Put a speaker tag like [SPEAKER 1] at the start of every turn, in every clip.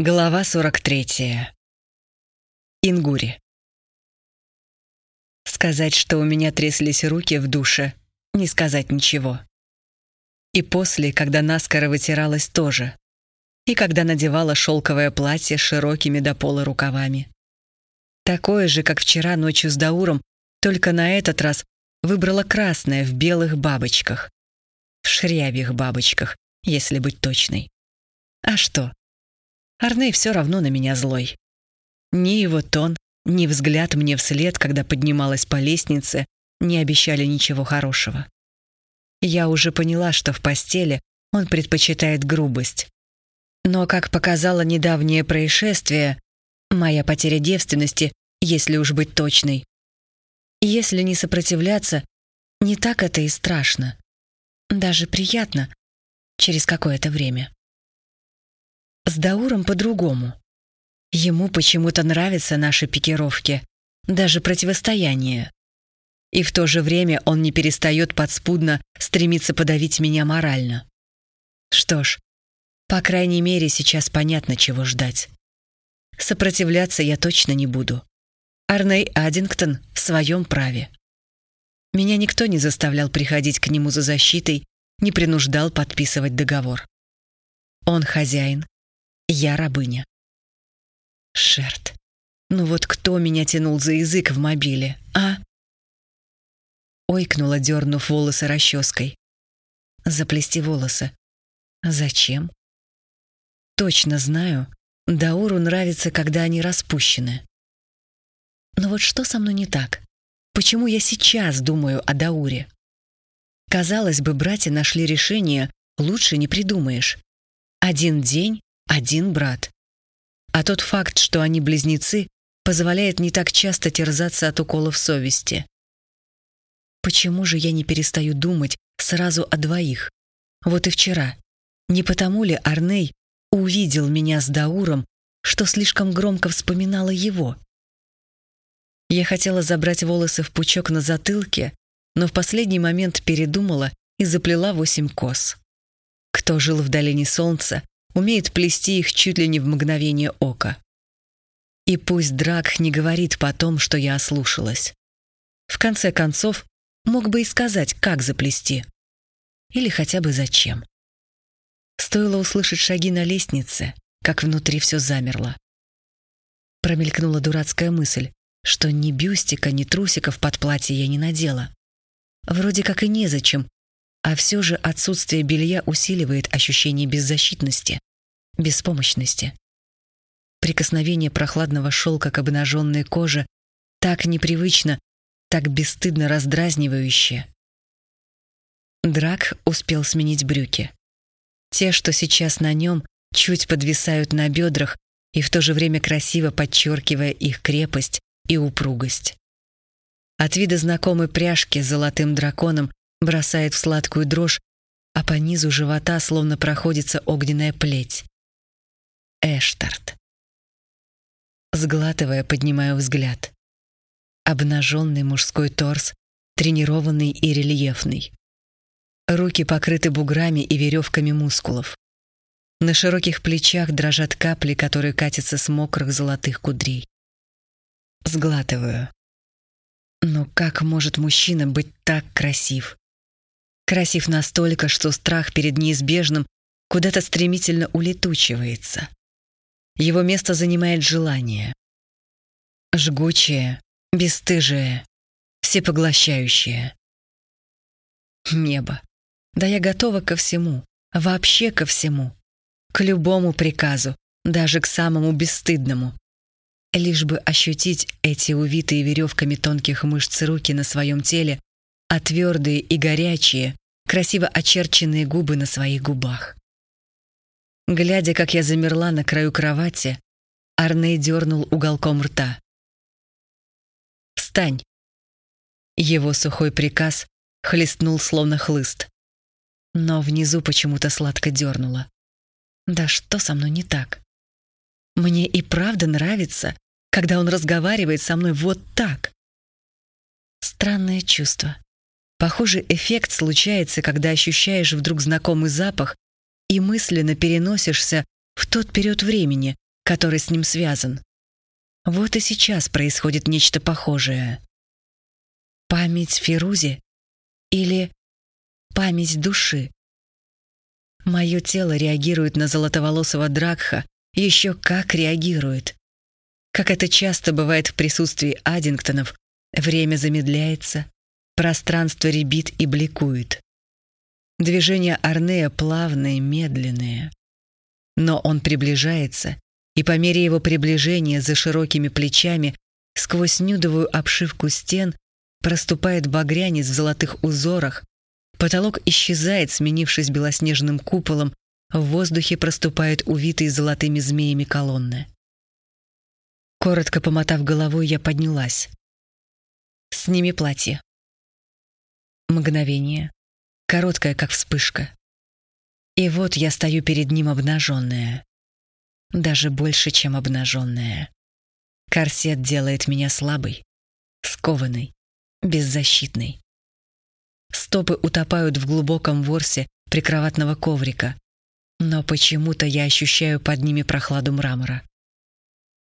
[SPEAKER 1] Глава 43. Ингури. Сказать, что у меня тряслись руки в душе, не сказать ничего. И после, когда наскоро вытиралась тоже. И когда надевала шелковое платье с широкими до пола рукавами. Такое же, как вчера ночью с Дауром, только на этот раз выбрала красное в белых бабочках. В шрябьих бабочках, если быть точной. А что? Арней все равно на меня злой. Ни его тон, ни взгляд мне вслед, когда поднималась по лестнице, не обещали ничего хорошего. Я уже поняла, что в постели он предпочитает грубость. Но, как показало недавнее происшествие, моя потеря девственности, если уж быть точной, если не сопротивляться, не так это и страшно. Даже приятно через какое-то время. С Дауром по-другому. Ему почему-то нравятся наши пикировки, даже противостояние. И в то же время он не перестает подспудно стремиться подавить меня морально. Что ж, по крайней мере, сейчас понятно, чего ждать. Сопротивляться я точно не буду. Арней Аддингтон в своем праве. Меня никто не заставлял приходить к нему за защитой, не принуждал подписывать договор. Он хозяин, я рабыня. Шерт. Ну вот кто меня тянул за язык в мобиле, а? Ойкнула, дернув волосы расческой. Заплести волосы. Зачем? Точно знаю, Дауру нравится, когда они распущены. Но вот что со мной не так? Почему я сейчас думаю о Дауре? Казалось бы, братья нашли решение, лучше не придумаешь. Один день, один брат. А тот факт, что они близнецы, позволяет не так часто терзаться от уколов совести. Почему же я не перестаю думать сразу о двоих? Вот и вчера. Не потому ли Арней увидел меня с Дауром, что слишком громко вспоминала его? Я хотела забрать волосы в пучок на затылке, но в последний момент передумала и заплела восемь кос. Кто жил в долине солнца, умеет плести их чуть ли не в мгновение ока. И пусть Драк не говорит потом, что я ослушалась. В конце концов, мог бы и сказать, как заплести. Или хотя бы зачем. Стоило услышать шаги на лестнице, как внутри все замерло. Промелькнула дурацкая мысль, что ни бюстика, ни трусиков под платье я не надела. Вроде как и незачем, а все же отсутствие белья усиливает ощущение беззащитности беспомощности. Прикосновение прохладного шелка к обнаженной коже так непривычно, так бесстыдно раздразнивающе. Драк успел сменить брюки. Те, что сейчас на нем, чуть подвисают на бедрах и в то же время красиво подчеркивая их крепость и упругость. От вида знакомой пряжки с золотым драконом бросает в сладкую дрожь, а по низу живота словно проходится огненная плеть. Эштарт. Сглатывая, поднимаю взгляд. Обнаженный мужской торс, тренированный и рельефный. Руки покрыты буграми и веревками мускулов. На широких плечах дрожат капли, которые катятся с мокрых золотых кудрей. Сглатываю. Но как может мужчина быть так красив? Красив настолько, что страх перед неизбежным куда-то стремительно улетучивается. Его место занимает желание. Жгучее, бесстыжее, всепоглощающее. Небо. Да я готова ко всему, вообще ко всему. К любому приказу, даже к самому бесстыдному. Лишь бы ощутить эти увитые веревками тонких мышц руки на своем теле, а твердые и горячие, красиво очерченные губы на своих губах. Глядя, как я замерла на краю кровати, Арней дернул уголком рта. «Встань!» Его сухой приказ хлестнул словно хлыст. Но внизу почему-то сладко дернуло. Да что со мной не так? Мне и правда нравится, когда он разговаривает со мной вот так. Странное чувство. Похожий эффект случается, когда ощущаешь вдруг знакомый запах и мысленно переносишься в тот период времени, который с ним связан. Вот и сейчас происходит нечто похожее. Память Фирузи или память души? Мое тело реагирует на золотоволосого Дракха, еще как реагирует. Как это часто бывает в присутствии Аддингтонов, время замедляется, пространство ребит и бликует. Движения Арнея плавные, медленные. Но он приближается, и по мере его приближения за широкими плечами сквозь нюдовую обшивку стен проступает багрянец в золотых узорах, потолок исчезает, сменившись белоснежным куполом, в воздухе проступают увитые золотыми змеями колонны. Коротко помотав головой, я поднялась. «Сними платье». Мгновение. Короткое, как вспышка. И вот я стою перед ним обнаженная. Даже больше, чем обнаженная. Корсет делает меня слабой, скованной, беззащитной. Стопы утопают в глубоком ворсе прикроватного коврика, но почему-то я ощущаю под ними прохладу мрамора.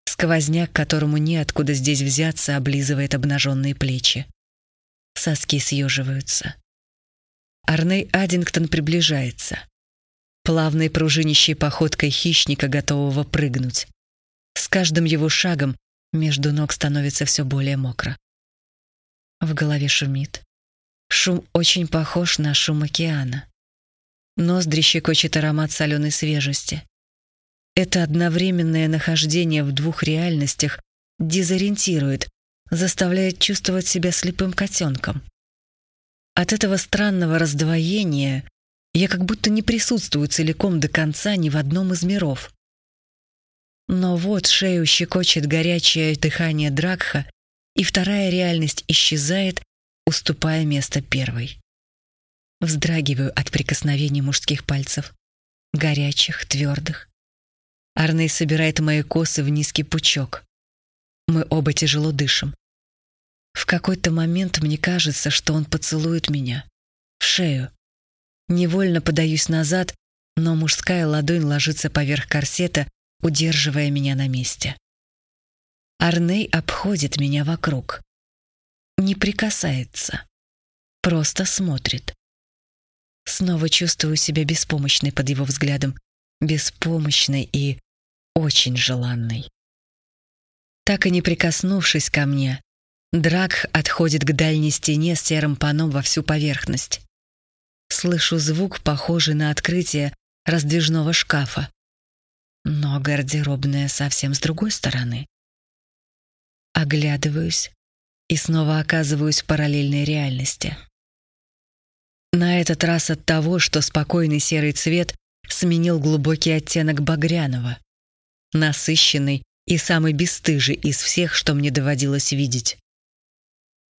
[SPEAKER 1] Сквозняк, которому неоткуда здесь взяться, облизывает обнаженные плечи. Соски съеживаются. Арней Аддингтон приближается. Плавной пружинищей походкой хищника, готового прыгнуть. С каждым его шагом между ног становится все более мокро. В голове шумит. Шум очень похож на шум океана. Ноздри щекочет аромат соленой свежести. Это одновременное нахождение в двух реальностях дезориентирует, заставляет чувствовать себя слепым котенком. От этого странного раздвоения я как будто не присутствую целиком до конца ни в одном из миров. Но вот шею щекочет горячее дыхание Дракха, и вторая реальность исчезает, уступая место первой. Вздрагиваю от прикосновений мужских пальцев, горячих, твердых. Арней собирает мои косы в низкий пучок. Мы оба тяжело дышим. В какой-то момент мне кажется, что он поцелует меня. В шею. Невольно подаюсь назад, но мужская ладонь ложится поверх корсета, удерживая меня на месте. Арней обходит меня вокруг. Не прикасается. Просто смотрит. Снова чувствую себя беспомощной под его взглядом. Беспомощной и очень желанной. Так и не прикоснувшись ко мне, Драк отходит к дальней стене с серым паном во всю поверхность. Слышу звук, похожий на открытие раздвижного шкафа. Но гардеробная совсем с другой стороны. Оглядываюсь и снова оказываюсь в параллельной реальности. На этот раз от того, что спокойный серый цвет сменил глубокий оттенок багряного насыщенный и самый бесстыжий из всех, что мне доводилось видеть.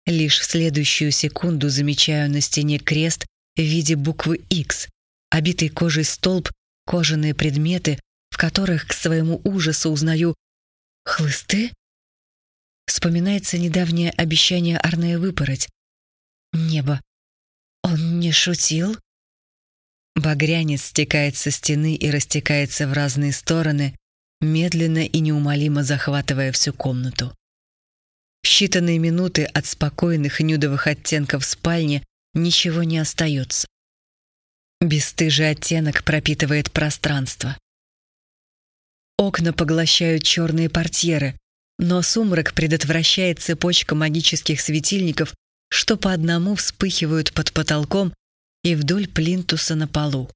[SPEAKER 1] Лишь в следующую секунду замечаю на стене крест в виде буквы X, обитый кожей столб, кожаные предметы, в которых к своему ужасу узнаю «Хлысты?» Вспоминается недавнее обещание Арнея выпороть. Небо. Он не шутил? Багрянец стекает со стены и растекается в разные стороны, медленно и неумолимо захватывая всю комнату. В считанные минуты от спокойных нюдовых оттенков спальни ничего не остается. Бесстыжий оттенок пропитывает пространство. Окна поглощают черные портьеры, но сумрак предотвращает цепочка магических светильников, что по одному вспыхивают под потолком и вдоль плинтуса на полу.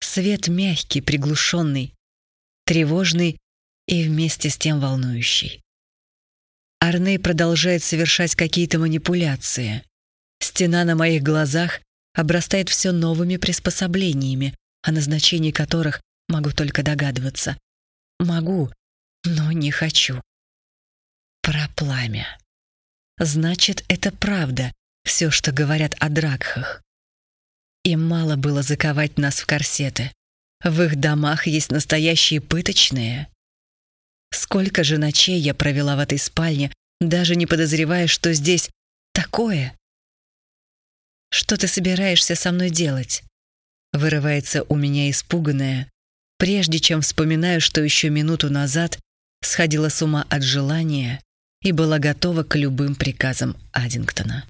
[SPEAKER 1] Свет мягкий, приглушенный, тревожный и вместе с тем волнующий. Арней продолжает совершать какие-то манипуляции. Стена на моих глазах обрастает все новыми приспособлениями, о назначении которых могу только догадываться. Могу, но не хочу. Про пламя. Значит, это правда, все, что говорят о дракхах. Им мало было заковать нас в корсеты. В их домах есть настоящие пыточные. Сколько же ночей я провела в этой спальне, даже не подозревая, что здесь такое. Что ты собираешься со мной делать? Вырывается у меня испуганное, прежде чем вспоминаю, что еще минуту назад сходила с ума от желания и была готова к любым приказам Аддингтона.